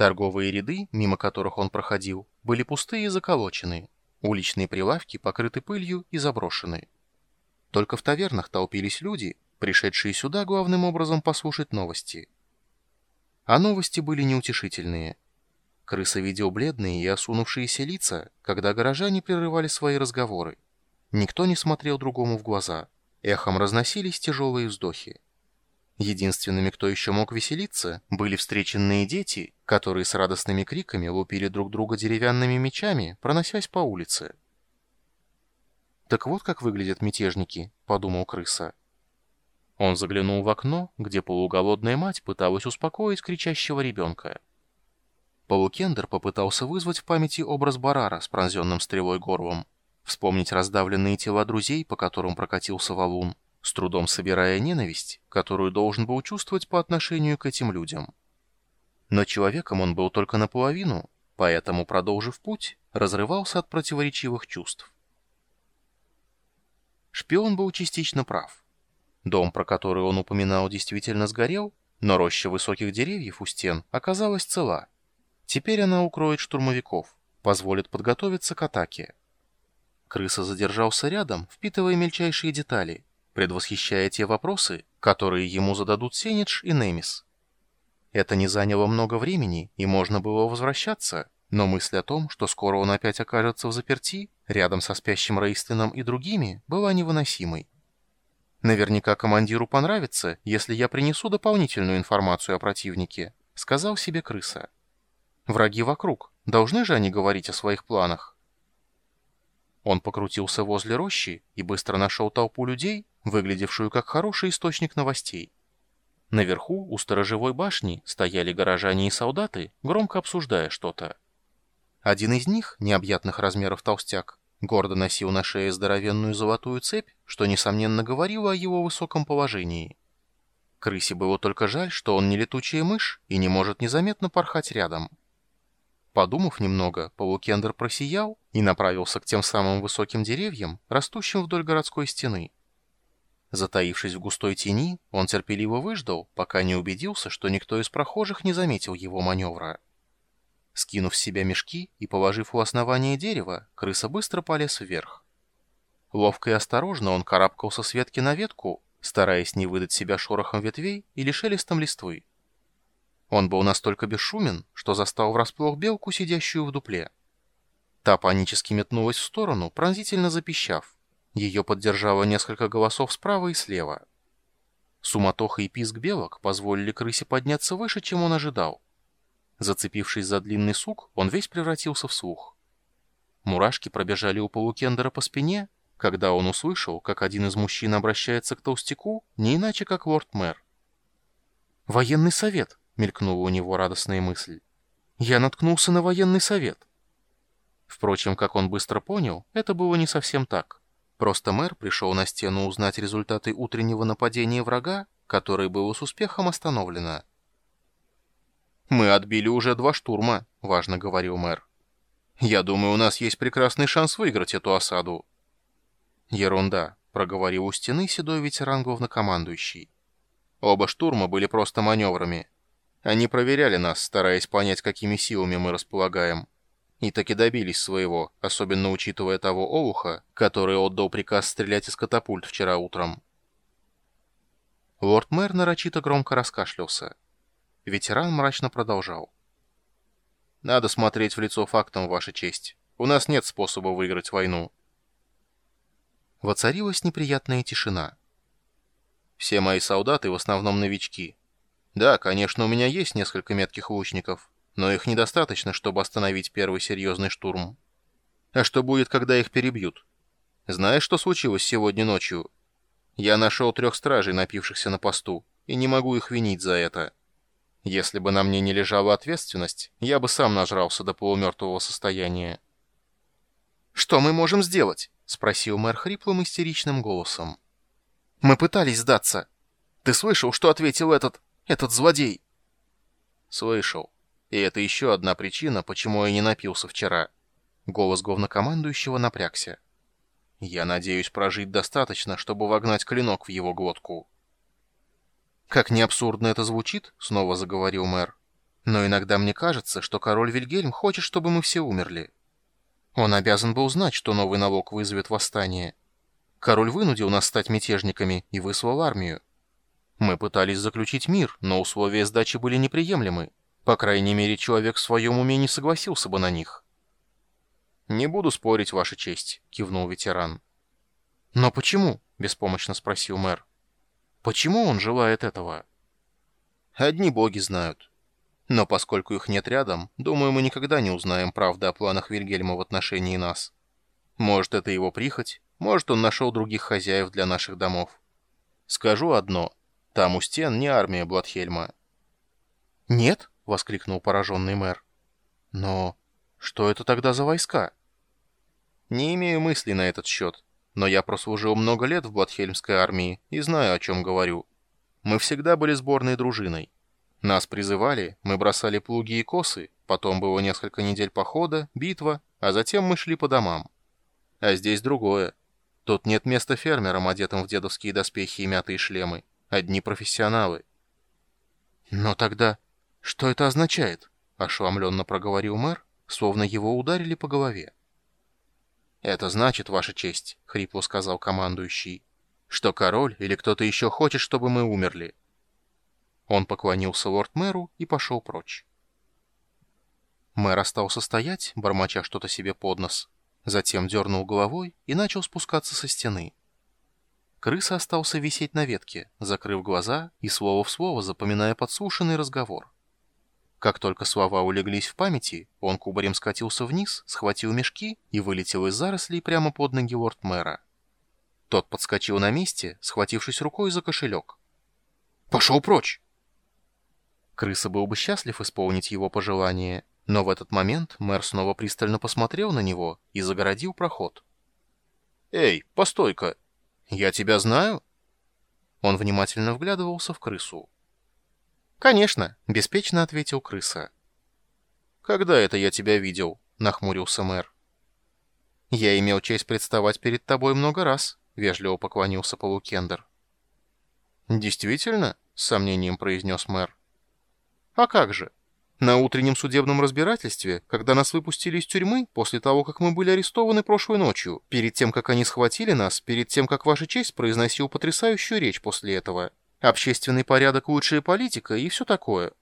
Торговые ряды, мимо которых он проходил, были пустые и заколочены. Уличные прилавки покрыты пылью и заброшены. Только в тавернах толпились люди, пришедшие сюда главным образом послушать новости. А новости были неутешительные. Крыса видел бледные и осунувшиеся лица, когда горожане прерывали свои разговоры. Никто не смотрел другому в глаза. Эхом разносились тяжелые вздохи. Единственными, кто еще мог веселиться, были встреченные дети, которые с радостными криками лупили друг друга деревянными мечами, проносясь по улице. «Так вот как выглядят мятежники», — подумал крыса. Он заглянул в окно, где полуголодная мать пыталась успокоить кричащего ребенка. Полукендер попытался вызвать в памяти образ Барара с пронзенным стрелой горлом, вспомнить раздавленные тела друзей, по которым прокатился валун, с трудом собирая ненависть, которую должен был чувствовать по отношению к этим людям. Но человеком он был только наполовину, поэтому, продолжив путь, разрывался от противоречивых чувств. Шпион был частично прав. Дом, про который он упоминал, действительно сгорел, но роща высоких деревьев у стен оказалась цела. Теперь она укроет штурмовиков, позволит подготовиться к атаке. Крыса задержался рядом, впитывая мельчайшие детали, предвосхищая те вопросы, которые ему зададут Сенедж и Немис. Это не заняло много времени, и можно было возвращаться, но мысль о том, что скоро он опять окажется в заперти, рядом со спящим Рейстлином и другими, была невыносимой. «Наверняка командиру понравится, если я принесу дополнительную информацию о противнике», — сказал себе крыса. «Враги вокруг. Должны же они говорить о своих планах?» Он покрутился возле рощи и быстро нашел толпу людей, выглядевшую как хороший источник новостей. Наверху, у сторожевой башни, стояли горожане и солдаты, громко обсуждая что-то. Один из них, необъятных размеров толстяк, гордо носил на шее здоровенную золотую цепь, что, несомненно, говорило о его высоком положении. Крысе было только жаль, что он не летучая мышь и не может незаметно порхать рядом. Подумав немного, Полукендер просиял и направился к тем самым высоким деревьям, растущим вдоль городской стены. Затаившись в густой тени, он терпеливо выждал, пока не убедился, что никто из прохожих не заметил его маневра. Скинув с себя мешки и положив у основания дерева, крыса быстро полез вверх. Ловко и осторожно он карабкался с ветки на ветку, стараясь не выдать себя шорохом ветвей или шелестом листвы. Он был настолько бесшумен, что застал врасплох белку, сидящую в дупле. Та панически метнулась в сторону, пронзительно запищав. Ее поддержало несколько голосов справа и слева. Суматоха и писк белок позволили крысе подняться выше, чем он ожидал. Зацепившись за длинный сук, он весь превратился в слух. Мурашки пробежали у полукендера по спине, когда он услышал, как один из мужчин обращается к толстяку, не иначе как лорд-мэр. «Военный совет!» — мелькнула у него радостная мысль. «Я наткнулся на военный совет!» Впрочем, как он быстро понял, это было не совсем так. Просто мэр пришел на стену узнать результаты утреннего нападения врага, которое было с успехом остановлено. «Мы отбили уже два штурма», — важно говорил мэр. «Я думаю, у нас есть прекрасный шанс выиграть эту осаду». «Ерунда», — проговорил у стены седой ветеран главнокомандующий. «Оба штурма были просто маневрами. Они проверяли нас, стараясь понять, какими силами мы располагаем и таки добились своего, особенно учитывая того Олуха, который отдал приказ стрелять из катапульт вчера утром. Лорд-мэр нарочито громко раскашлялся. Ветеран мрачно продолжал. «Надо смотреть в лицо фактам, Ваша честь. У нас нет способа выиграть войну». Воцарилась неприятная тишина. «Все мои солдаты в основном новички. Да, конечно, у меня есть несколько метких лучников, но их недостаточно, чтобы остановить первый серьезный штурм. А что будет, когда их перебьют? Знаешь, что случилось сегодня ночью? Я нашел трех стражей, напившихся на посту, и не могу их винить за это. Если бы на мне не лежала ответственность, я бы сам нажрался до полумертвого состояния. «Что мы можем сделать?» — спросил мэр хриплым истеричным голосом. «Мы пытались сдаться. Ты слышал, что ответил этот... этот злодей?» «Слышал. И это еще одна причина, почему я не напился вчера. Голос главнокомандующего напрягся. Я надеюсь прожить достаточно, чтобы вогнать клинок в его глотку. «Как не абсурдно это звучит», — снова заговорил мэр. Но иногда мне кажется, что король Вильгельм хочет, чтобы мы все умерли. Он обязан был знать, что новый налог вызовет восстание. Король вынудил нас стать мятежниками и выслал армию. Мы пытались заключить мир, но условия сдачи были неприемлемы. По крайней мере, человек в своем уме не согласился бы на них. «Не буду спорить, Ваша честь», — кивнул ветеран. «Но почему?» — беспомощно спросил мэр. «Почему он желает этого?» «Одни боги знают. Но поскольку их нет рядом, думаю, мы никогда не узнаем правды о планах Вильгельма в отношении нас. Может, это его прихоть, может, он нашел других хозяев для наших домов. Скажу одно. Там у стен не армия Бладхельма». «Нет?» — воскликнул пораженный мэр. «Но что это тогда за войска?» «Не имею мыслей на этот счет, но я прослужил много лет в Бладхельмской армии и знаю, о чем говорю. Мы всегда были сборной дружиной. Нас призывали, мы бросали плуги и косы, потом было несколько недель похода, битва, а затем мы шли по домам. А здесь другое. Тут нет места фермерам, одетым в дедовские доспехи и мятые шлемы. Одни профессионалы. «Но тогда что это означает?» — ошеломленно проговорил мэр, словно его ударили по голове. «Это значит, Ваша честь», — хрипло сказал командующий, «что король или кто-то еще хочет, чтобы мы умерли». Он поклонился лорд-мэру и пошел прочь. Мэр остался стоять, бормоча что-то себе под нос, затем дернул головой и начал спускаться со стены. Крыса остался висеть на ветке, закрыв глаза и слово в слово запоминая подслушанный разговор. Как только слова улеглись в памяти, он кубарем скатился вниз, схватил мешки и вылетел из зарослей прямо под ноги лорд-мэра. Тот подскочил на месте, схватившись рукой за кошелек. «Пошел прочь!» Крыса был бы счастлив исполнить его пожелание, но в этот момент мэр снова пристально посмотрел на него и загородил проход. «Эй, постой-ка! Я тебя знаю?» Он внимательно вглядывался в крысу. «Конечно», — беспечно ответил крыса. «Когда это я тебя видел?» — нахмурился мэр. «Я имел честь представать перед тобой много раз», — вежливо поклонился Полукендер. «Действительно?» — с сомнением произнес мэр. «А как же? На утреннем судебном разбирательстве, когда нас выпустили из тюрьмы, после того, как мы были арестованы прошлой ночью, перед тем, как они схватили нас, перед тем, как Ваша честь произносил потрясающую речь после этого, Общественный порядок, лучшая политика и все такое.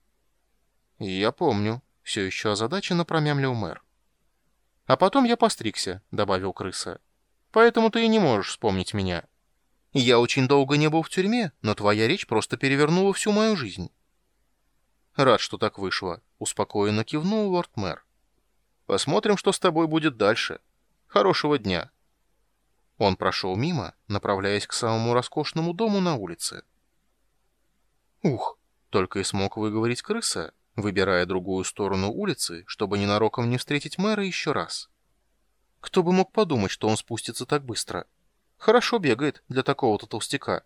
Я помню. Все еще озадаченно промямлил мэр. А потом я постригся, добавил крыса. Поэтому ты и не можешь вспомнить меня. Я очень долго не был в тюрьме, но твоя речь просто перевернула всю мою жизнь. Рад, что так вышло, успокоенно кивнул лорд-мэр. Посмотрим, что с тобой будет дальше. Хорошего дня. Он прошел мимо, направляясь к самому роскошному дому на улице. «Ух!» — только и смог выговорить крыса, выбирая другую сторону улицы, чтобы ненароком не встретить мэра еще раз. Кто бы мог подумать, что он спустится так быстро? Хорошо бегает для такого-то толстяка.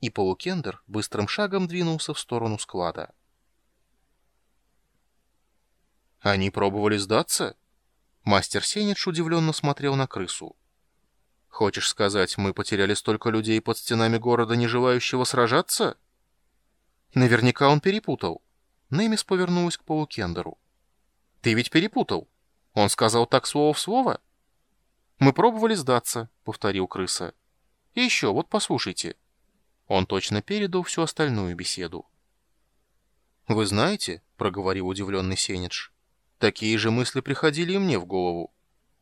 И Полукендер быстрым шагом двинулся в сторону склада. «Они пробовали сдаться?» Мастер Сенедж удивленно смотрел на крысу. Хочешь сказать, мы потеряли столько людей под стенами города, не желающего сражаться? Наверняка он перепутал. Немис повернулась к Полукендеру. Ты ведь перепутал. Он сказал так слово в слово? Мы пробовали сдаться, повторил крыса. И еще, вот послушайте. Он точно передал всю остальную беседу. «Вы знаете, — проговорил удивленный Сенедж, — такие же мысли приходили и мне в голову.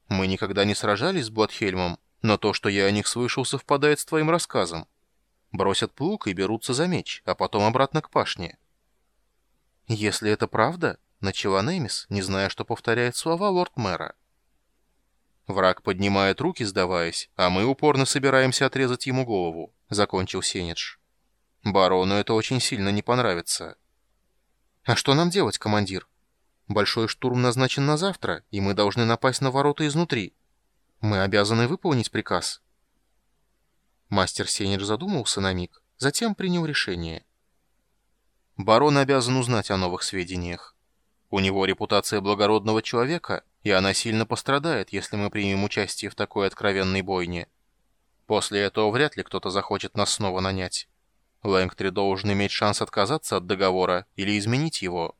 Мы никогда не сражались с Бладхельмом, но то, что я о них слышал, совпадает с твоим рассказом. Бросят плуг и берутся за меч, а потом обратно к пашне. Если это правда, начала Немис, не зная, что повторяет слова лорд-мэра. Враг поднимает руки, сдаваясь, а мы упорно собираемся отрезать ему голову, закончил Сенедж. Барону это очень сильно не понравится. А что нам делать, командир? Большой штурм назначен на завтра, и мы должны напасть на ворота изнутри. Мы обязаны выполнить приказ. Мастер Сенедж задумался на миг, затем принял решение. Барон обязан узнать о новых сведениях. У него репутация благородного человека, и она сильно пострадает, если мы примем участие в такой откровенной бойне. После этого вряд ли кто-то захочет нас снова нанять. Лэнгтри должен иметь шанс отказаться от договора или изменить его.